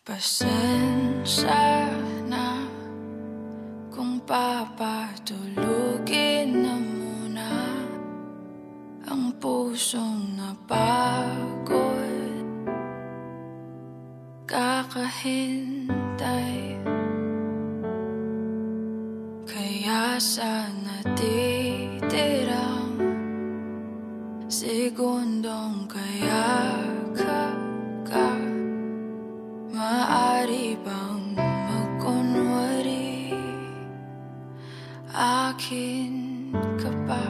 Pasensya na kung papatulugin na muna ang pusong napagod. Kakahintay. Kaya sa natitirang segundong kaya Akin ka pa.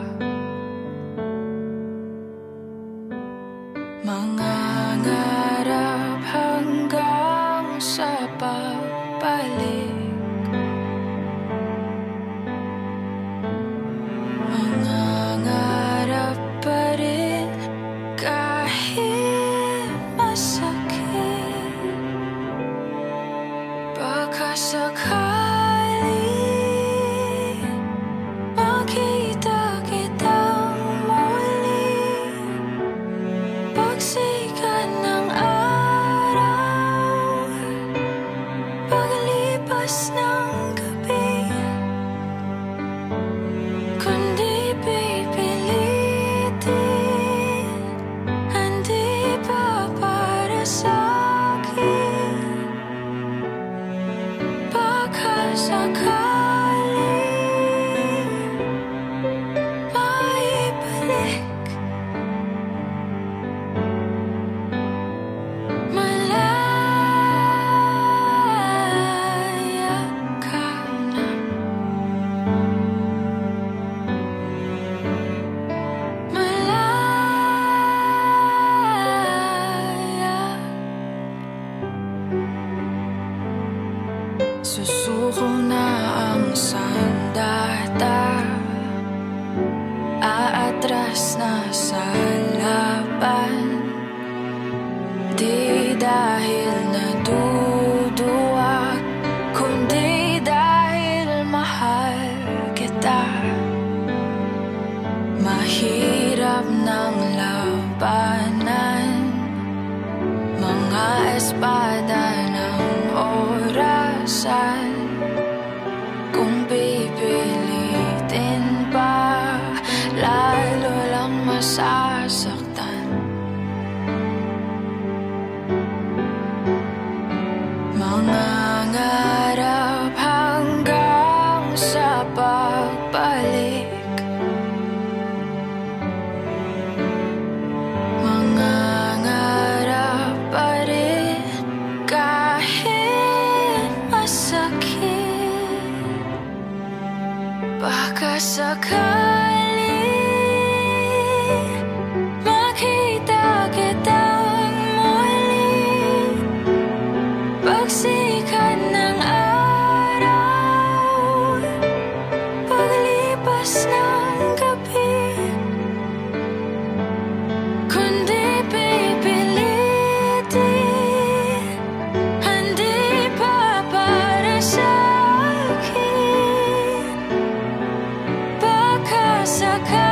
Mangangarap Susuko na ang sandata Aatras na sa laban. Di dahil naduduwag side Baka sakali makita kitang muli. Pagsikat ng araw Paglipas ng sa'kin Baka sakali